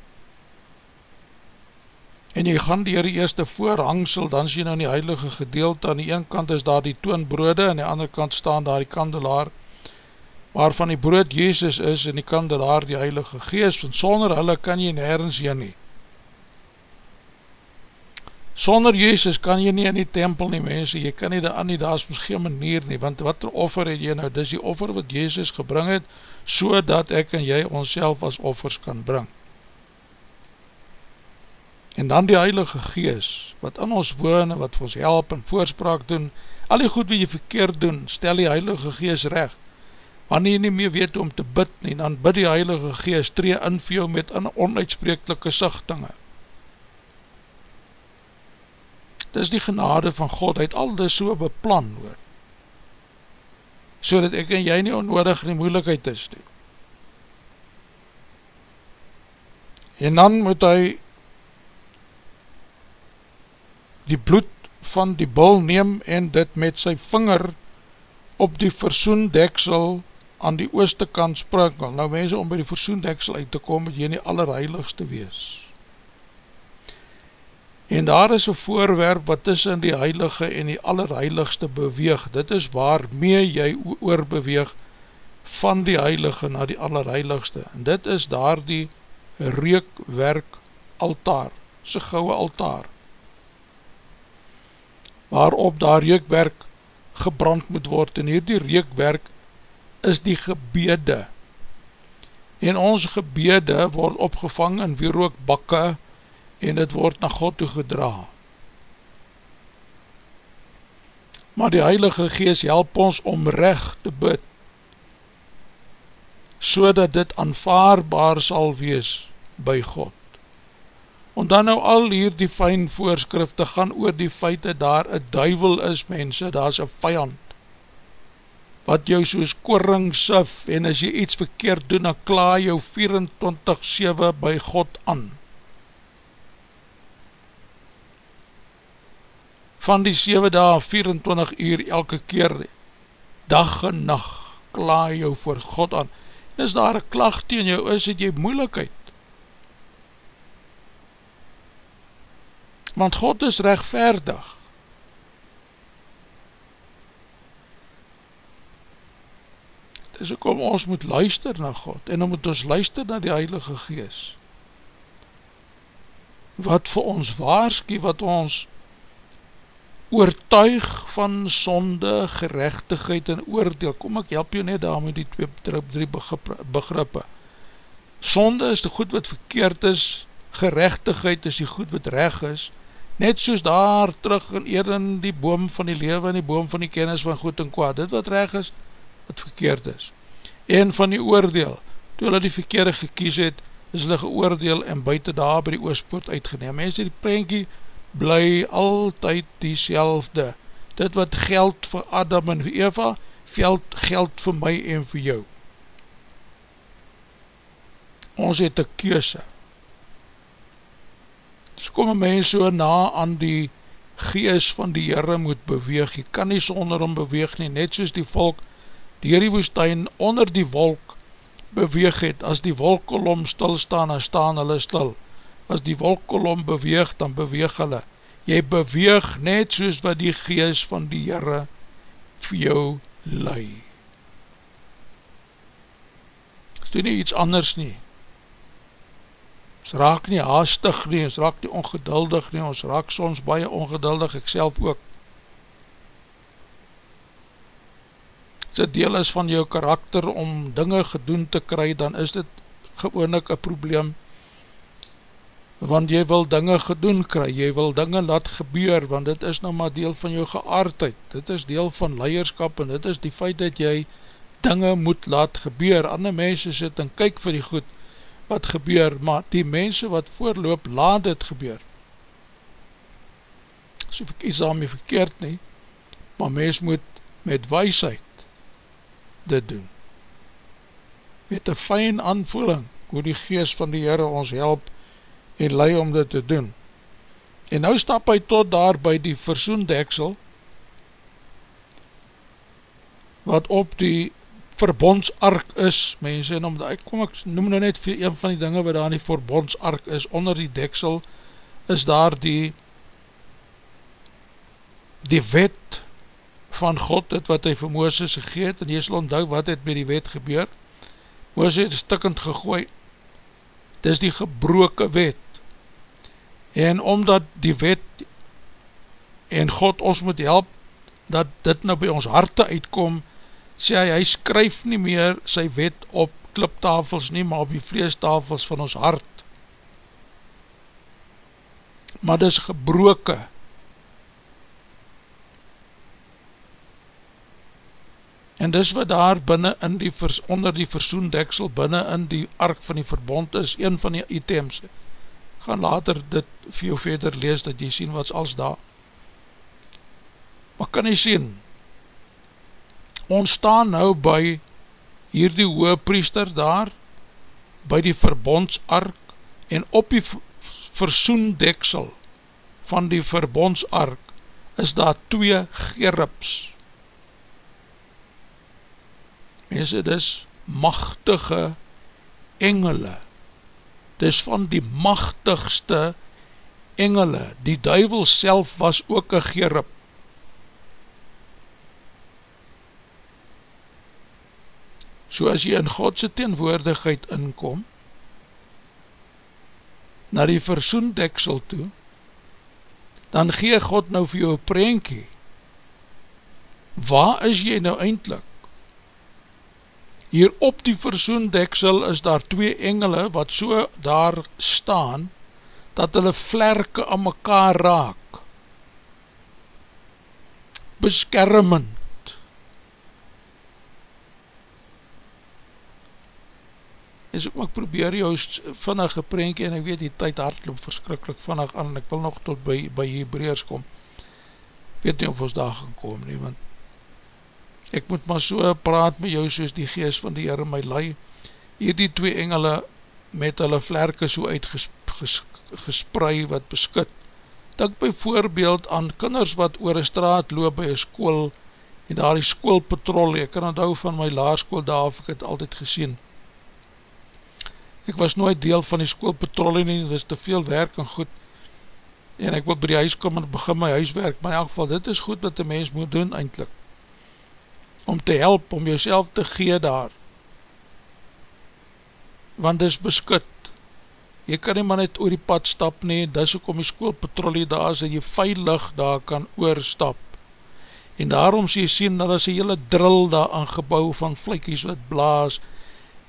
en jy gaan dier die eerste voorhangsel, dan sien jy nou die heilige gedeelte, aan die een kant is daar die toonbrode, en die andere kant staan daar die kandelaar, waarvan die brood Jezus is, en die kandelaar die heilige geest, want sonder hulle kan jy nergens hier nie. Sonder Jezus kan jy nie in die tempel nie, mense, jy kan nie daar aan nie, daar is ons geen manier nie, want wat er offer het jy nou, dis die offer wat Jezus gebring het, so dat ek en jy ons as offers kan bring en dan die Heilige Gees, wat in ons woon, wat vir ons help en voorspraak doen, al die goed wat jy verkeerd doen, stel die Heilige Gees recht, wanneer jy nie meer weet om te bid nie, dan bid die Heilige Gees, tree in vir jou met onuitsprekelike sichtinge. Dit is die genade van God, hy het al dit so beplan, hoor, so dat ek en jy nie onnodig in die moeilikheid is, nie. en dan moet hy die bloed van die bul neem en dit met sy vinger op die versoendeksel aan die ooste kant sprinkel. Nou mense, om by die versoendeksel uit te kom, moet jy nie allerheiligste wees. En daar is een voorwerp wat tussen die heilige en die allerheiligste beweeg. Dit is waarmee jy oorbeweeg van die heilige na die allerheiligste. En dit is daar die reekwerk altaar, sy gouwe altaar waarop daar reekwerk gebrand moet word. En hierdie reekwerk is die gebede. En ons gebede word opgevang in wierookbakke en het word na God toe gedra. Maar die Heilige Gees help ons om recht te bid so dat dit aanvaarbaar sal wees by God om dan nou al hier die fijn voorskrifte gaan oor die feite daar een duivel is mense, daar is een vijand wat jou soos koring sif, en as jy iets verkeerd doen, dan kla jou 24-7 by God aan. Van die 7 dae, 24 uur, elke keer, dag en nacht, kla jou voor God aan. En as daar een klacht tegen jou is, het jy moeilikheid. Want God is rechtverdig. Dis ook om ons moet luister na God en dan moet ons luister na die Heilige Gees wat vir ons waarski, wat ons oortuig van sonde, gerechtigheid en oordeel. Kom ek help jou net daar met die twee, drie begrippe. Sonde is die goed wat verkeerd is, gerechtigheid is die goed wat reg is, net soos daar terug in Eden die boom van die lewe en die boom van die kennis van goed en kwaad. Dit wat reg is, wat verkeerd is. En van die oordeel, toe hulle die verkeerde gekies het, is hulle geoordeel en buiten daar by die oospoort uitgeneem. Mense, die prentjie bly altyd die selfde. Dit wat geld vir Adam en vir Eva, veld geld vir my en vir jou. Ons het een keuse. Dus kom een mens so na aan die gees van die Heere moet beweeg. Jy kan nie sonder om beweeg nie, net soos die volk dier die woestijn onder die wolk beweeg het, as die wolkolom stilstaan, dan staan hulle stil, as die wolkolom beweeg, dan beweeg hulle, jy beweeg net soos wat die gees van die Heere vir jou lei. Is dit nie iets anders nie? Ons raak nie haastig nie, ons raak nie ongeduldig nie, ons raak soms baie ongeduldig, ek self ook. dit deel is van jou karakter om dinge gedoen te kry, dan is dit gewoonlik een probleem, want jy wil dinge gedoen kry, jy wil dinge laat gebeur, want dit is nou maar deel van jou geaardheid, dit is deel van leierskap, en dit is die feit dat jy dinge moet laat gebeur, ander mense sit en kyk vir die goed wat gebeur, maar die mense wat voorloop, laat dit gebeur. So ek iets daarmee verkeerd nie, maar mens moet met weisheid dit doen. Met een fijn aanvoeling, hoe die geest van die Heere ons help en lei om dit te doen. En nou stap hy tot daar by die versoendeksel, wat op die verbondsark is, mense, en omdat, ek kom ek noem nou net vir een van die dinge wat daar in die verbondsark is, onder die deksel, is daar die die wet van God, dit wat hy vir Mooses gegeet, en jy sal onthou wat het met die wet gebeur, Mooses het stikkend gegooi, dit is die gebroke wet, en omdat die wet en God ons moet help, dat dit nou by ons harte uitkom, sê hy, hy skryf nie meer sy wet op kliptafels nie, maar op die vleestafels van ons hart, maar dit is gebroke, En dis wat daar binnen in die vers, onder die versoendeksel, binnen in die ark van die verbond is, een van die items. Gaan later dit jou verder lees, dat jy sien wat is als daar. Maar kan jy sien, ons staan nou by hierdie hoge priester daar, by die verbondsark, en op die versoendeksel van die verbondsark, is daar twee gerips, mense, dis machtige engele, dis van die machtigste engele, die duivel self was ook een gerip, so as jy in Godse teenwoordigheid inkom, na die versoendeksel toe, dan gee God nou vir jou prentjie, waar is jy nou eindelijk? Hier op die versoendeksel is daar twee engele wat so daar staan, dat hulle vlerke aan mekaar raak. Beskermend. En so ek probeer jou vannig geprentje, en ek weet die tyd hardloop verskrikkelijk vannig aan, en ek wil nog tot by, by Hebreers kom. Weet nie of ons daar gaan kom nie, want ek moet maar so praat met jou soos die geest van die Heere my lei, hier die twee engele met hulle vlerke so uitgesprei wat beskut, Dink by voorbeeld aan kinders wat oor een straat loop by een school en daar die schoolpatrol, ek kan onthou van my laarskool daar, of ek het altyd gesien. Ek was nooit deel van die schoolpatrol nie, dit was te veel werk en goed, en ek wil by die huis kom en begin my huiswerk, maar in elk geval, dit is goed wat die mens moet doen eindelijk, om te help, om jouself te gee daar, want dit is beskut, jy kan nie maar net oor die pad stap nie, dis ook om die schoolpatrolie daar is, en jy veilig daar kan oorstap, en daarom sê jy sien, dat is een hele drill daar aangebouw van vlijkies wat blaas, en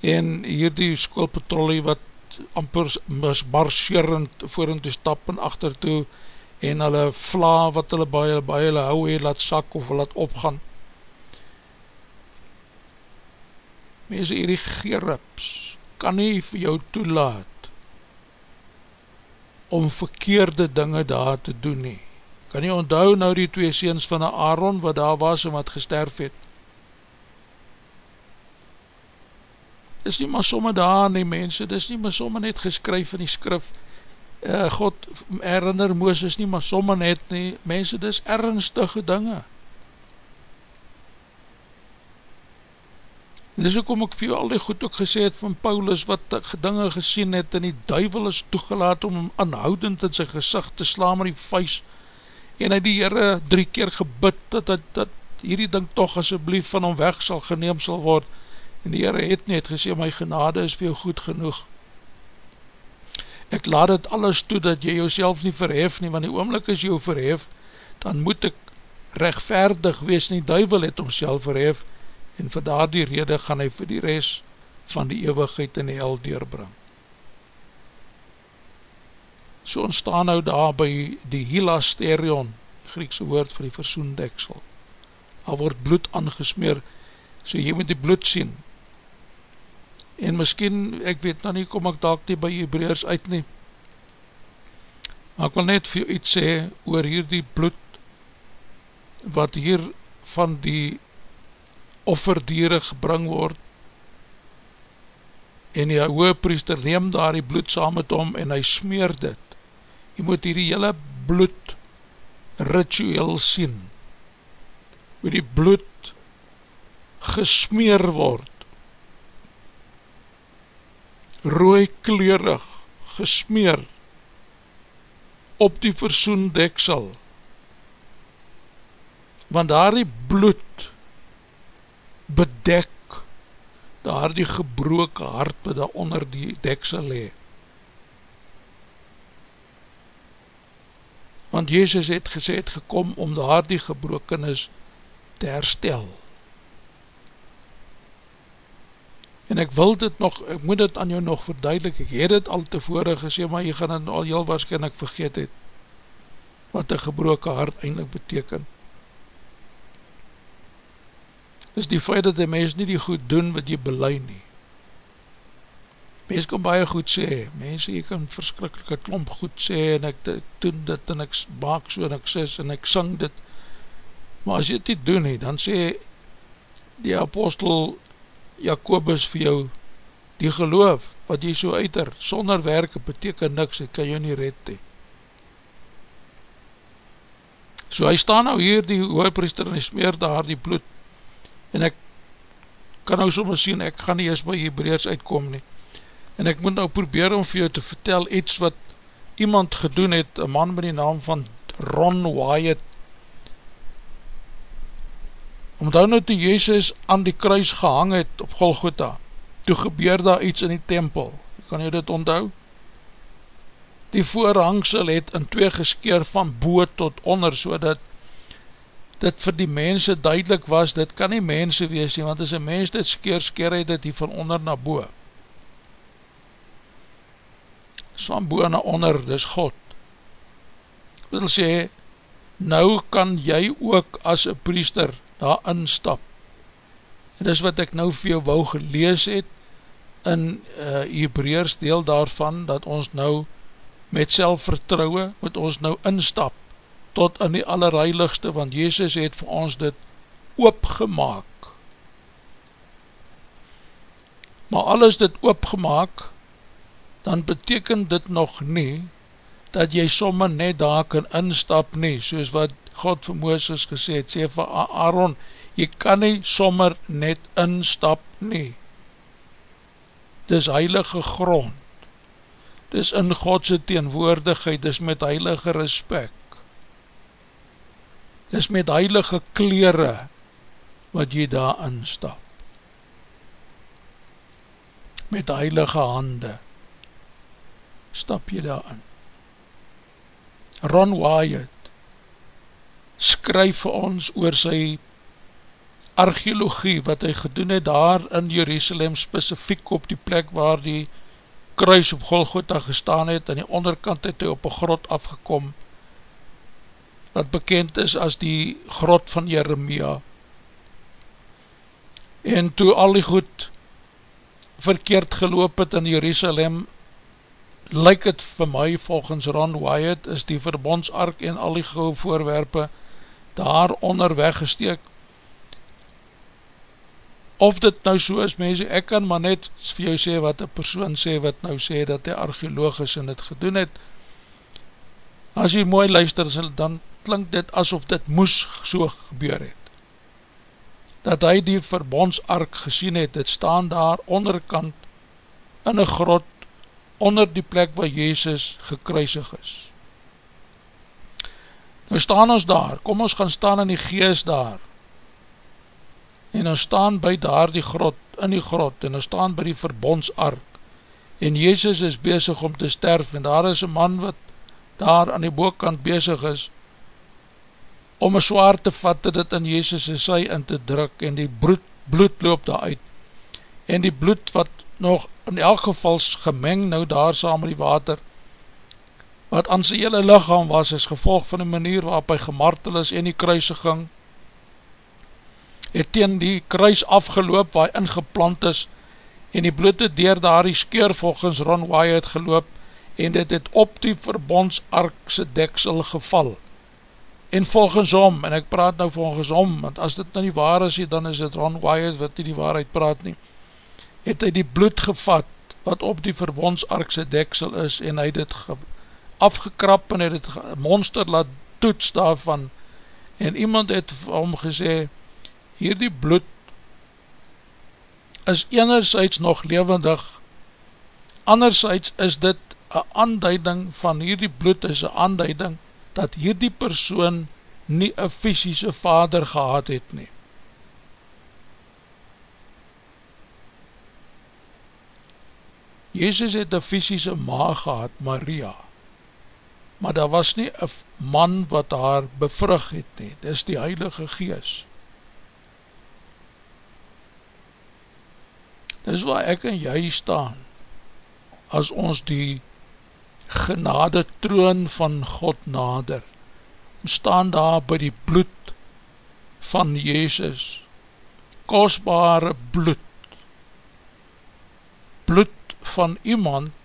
hier die schoolpatrolie wat amper misbarscherend voor in te stap en achter toe, en hulle vla wat hulle by hulle, by hulle hou, hy laat sak of laat opgaan. Mense, hierdie gerips kan nie vir jou toelaat om verkeerde dinge daar te doen nie. Kan jy onthou nou die twee seens van Aaron wat daar was en wat gesterf het? Dis nie maar somme daar nie mense, dis nie maar somme net geskryf in die skrif. Uh, God herinner Mooses nie maar somme net nie, mense dis ernstige dinge. En dis ook om ek vir jou al die goed ook gesê het van Paulus wat dinge gesien het en die duivel is toegelaat om hom aanhoudend in sy gezicht te slaan met die vuis en hy die Heere drie keer gebid dat, dat, dat hierdie ding toch asjeblief van hom weg sal geneem sal word en die Heere het net gesê my genade is vir jou goed genoeg ek laat het alles toe dat jy jouself nie verhef nie want die oomlik is jou verhef dan moet ek rechtvaardig wees nie duivel het homself verhef en vir daar die rede gaan hy vir die rest van die eeuwigheid in die hel deurbring. So ontstaan nou daar by die hilasterion, Griekse woord vir die versoendeksel. Daar word bloed aangesmeer, so jy moet die bloed sien. En miskien, ek weet nou nie, kom ek daak nie by Hebreërs uit nie, maar ek wil net vir iets sê oor hier die bloed, wat hier van die offerdiere gebring word. En die hoopriester neem daar die bloed saam met hom en hy smeer dit. Jy moet hier die hele bloed ritueel sien. Hoe die bloed gesmeer word rooi kleurig gesmeer op die versoendeksel want daar die bloed bedek daar die gebroke hart wat daar onder die deksel lee. Want Jezus het gesê het gekom om daar die gebrokenis te herstel. En ek wil dit nog, ek moet dit aan jou nog verduidelik, ek het dit al tevore gesê, maar jy gaan het al heel waarschijnlijk vergeet het, wat een gebroke hart eindelijk betekent is die feit dat die mens nie die goed doen wat jy belei nie. Mens kan baie goed sê, mense, jy kan verskrikkelike klomp goed sê, en ek doen dit, en ek maak so, en ek sis, en ek sing dit, maar as jy dit doen nie, dan sê die apostel Jacobus vir jou, die geloof, wat jy so uiter, sonder werke, beteken niks, ek kan jou nie red nie. So hy staan nou hier, die hooipriester, en hy smeer daar die bloed, en ek kan nou soms sien, ek gaan nie eers by Hebreers uitkom nie, en ek moet nou probeer om vir jou te vertel iets wat iemand gedoen het, een man met die naam van Ron Wyatt, omdat nou toe Jezus aan die kruis gehang het op Golgotha, toe gebeur daar iets in die tempel, kan jy dit onthou? Die voorhangsel het in twee geskeer van boot tot onder, so dat dit vir die mense duidelik was, dit kan nie mense wees nie, want as een mens dit skeer, skeer hy dit hier van onder na boe. So van boe na onder, dis God. Dit wil sê, nou kan jy ook as een priester daar instap. En dis wat ek nou vir jou wou gelees het, in uh, Hebreërs deel daarvan, dat ons nou met selfvertrouwe, moet ons nou instap, tot in die allerheiligste, want Jezus het vir ons dit oopgemaak. Maar alles dit oopgemaak, dan beteken dit nog nie, dat jy sommer net daar kan instap nie, soos wat God vir Mooses gesê het, sê vir Aaron, jy kan nie sommer net instap nie. Dis heilige grond, dis in Godse teenwoordigheid, dis met heilige respect, dis met heilige kleren, wat jy daar instap, met heilige hande, stap jy daar in. Ron Wyatt skryf vir ons oor sy archeologie wat hy gedoen het daar in Jerusalem specifiek op die plek waar die kruis op Golgotha gestaan het. En die onderkant het hy op een grot afgekom wat bekend is as die grot van Jeremia. En toe al die goed verkeerd geloop het in Jerusalem lyk het vir my volgens Ron Wyatt is die verbondsark en al die gouw voorwerpe daar onder weggesteek. Of dit nou so is mense, ek kan maar net vir jou sê wat een persoon sê wat nou sê dat hy archeoloog is en het gedoen het. As jy mooi luister dan klink dit asof dit moes so gebeur het. Dat hy die verbondsark gesien het, het staan daar onderkant in een grot onder die plek waar Jezus gekruisig is nou staan ons daar, kom ons gaan staan in die geest daar. En ons staan by daar die grot, in die grot, en ons staan by die verbondsark, en Jezus is bezig om te sterf, en daar is een man wat daar aan die boekkant bezig is, om een zwaar te vat, dit in Jezus' sy in te druk, en die bloed, bloed loop daar uit, en die bloed wat nog in elk geval gemeng nou daar saam met die water, wat aan sy hele lichaam was, is gevolg van die manier waarop hy gemartel is, en die kruisiging, het teen die kruis afgeloop waar hy ingeplant is en die bloed het dier daar die skeur volgens Ron Wyatt geloop en dit het op die verbondsarkse deksel geval. En volgens hom, en ek praat nou volgens hom, want as dit nou nie waar is dan is dit Ron Wyatt wat nie die waarheid praat nie het hy die bloed gevat wat op die verbondsarkse deksel is en hy dit afgekrap en hy het monster laat toets daarvan en iemand het hom gesê hierdie bloed is enerzijds nog levendig, anderzijds is dit een aanduiding van hierdie bloed is een aanduiding dat hierdie persoon nie een fysische vader gehad het nie. Jezus het een fysische ma gehad, Maria, maar daar was nie een man wat haar bevrug het nie, dit is die Heilige Geest. Dis waar ek en jy staan, as ons die genade troon van God nader, ons staan daar by die bloed van Jezus, kostbare bloed, bloed van iemand,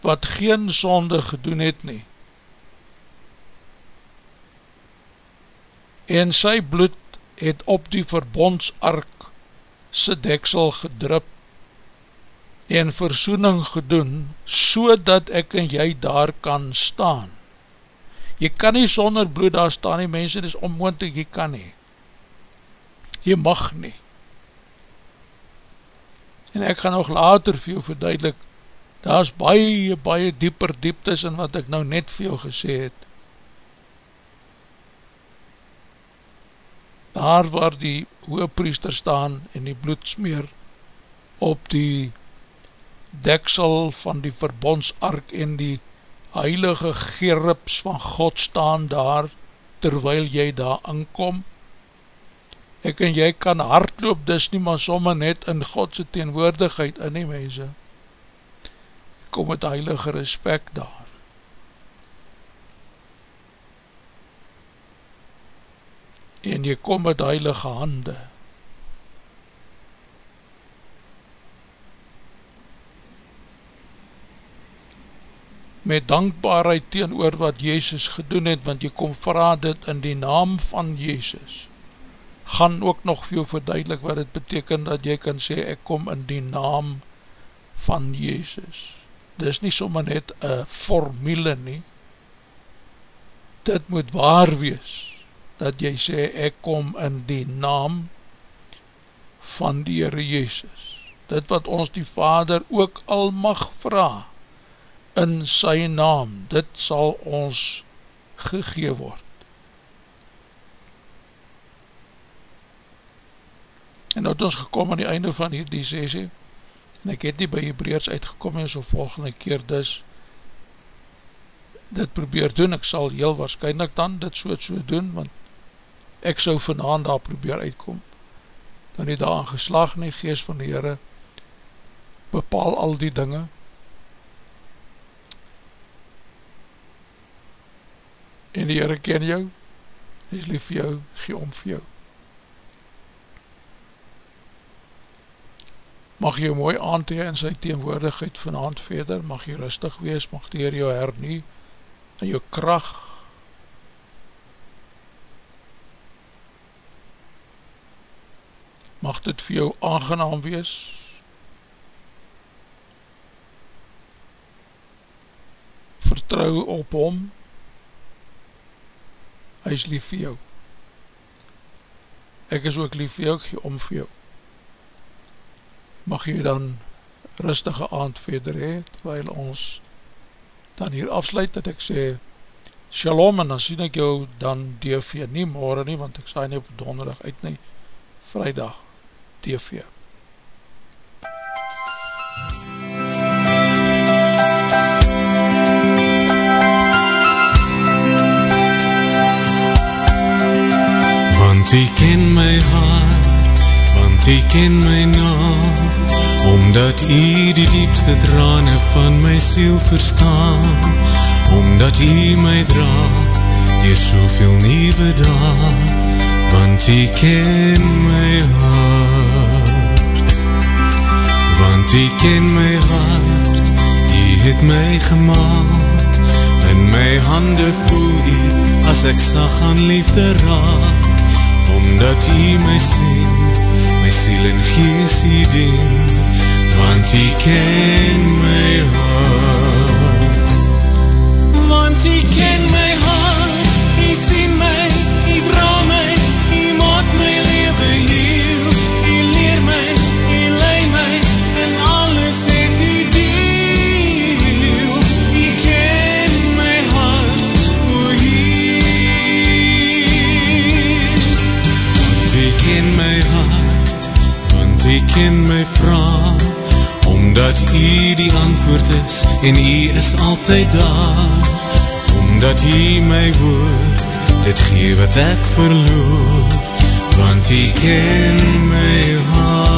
wat geen sonde gedoen het nie, en sy bloed het op die verbondsark sy deksel gedrup en versoening gedoen, so dat ek en jy daar kan staan. Jy kan nie sonder bloed daar staan nie, mense, dit is onmoontig, jy kan nie. Jy mag nie. En ek gaan nog later vir jou verduidelik, daar is baie, baie dieper dieptes in wat ek nou net vir jou gesê het. daar waar die hoopriester staan en die bloed smeer op die deksel van die verbondsark en die heilige gerips van God staan daar terwyl jy daar inkom ek en jy kan hardloop dis nie maar somme net in Godse teenwoordigheid in die mense kom met heilige respect daar en jy kom met heilige hande. met dankbaarheid teen oor wat Jezus gedoen het, want jy kom vraag dit in die naam van Jezus, gaan ook nog veel verduidelik wat het beteken dat jy kan sê, ek kom in die naam van Jezus. Dit is nie sommer net een formule nie, dit moet waar wees, dat jy sê, ek kom in die naam van die Heere Jezus. Dit wat ons die Vader ook al mag vraag, in sy naam, dit sal ons gegee word. En nou het ons gekom aan die einde van die sessie, en ek het nie by Hebreers uitgekom en so volgende keer dus dit probeer doen, ek sal heel waarschijnlijk dan dit so so doen, want ek sou vanavond daar probeer uitkom, dan nie daar aan geslag nie, geest van die Heere, bepaal al die dinge, en die Heere ken jou, hy is lief vir jou, gee om vir jou. Mag jy mooi aantee in sy teenwoordigheid vanavond verder, mag jy rustig wees, mag die Heere jou hernie, en jou kracht, mag dit vir jou aangenaam wees, vertrouw op hom, hy is lief vir jou. Ek is ook lief vir jou, ek gee om vir jou. Mag jy dan rustige aand verder hee, terwijl ons dan hier afsluit, dat ek sê, shalom, en dan sien ek jou dan DV, nie morgen nie, want ek saai nie op donderdag uit nie, vrijdag DV. Want u ken my hart, u ken my naam, Omdat u die diepste trane van my siel verstaan, Omdat u my dra, dier soveel nieuwe dag, Want u ken my hart. Want u ken my hart, u het my gemaakt, In my hande voel u, as ek sag aan liefde raak, Omdat hy my sien, siel en gees hy dien, want hy ken my hart. Ken my vraag, omdat hy die antwoord is, en hy is altyd daar, omdat hy my woord, dit gee wat ek verloor, want hy ken my hart.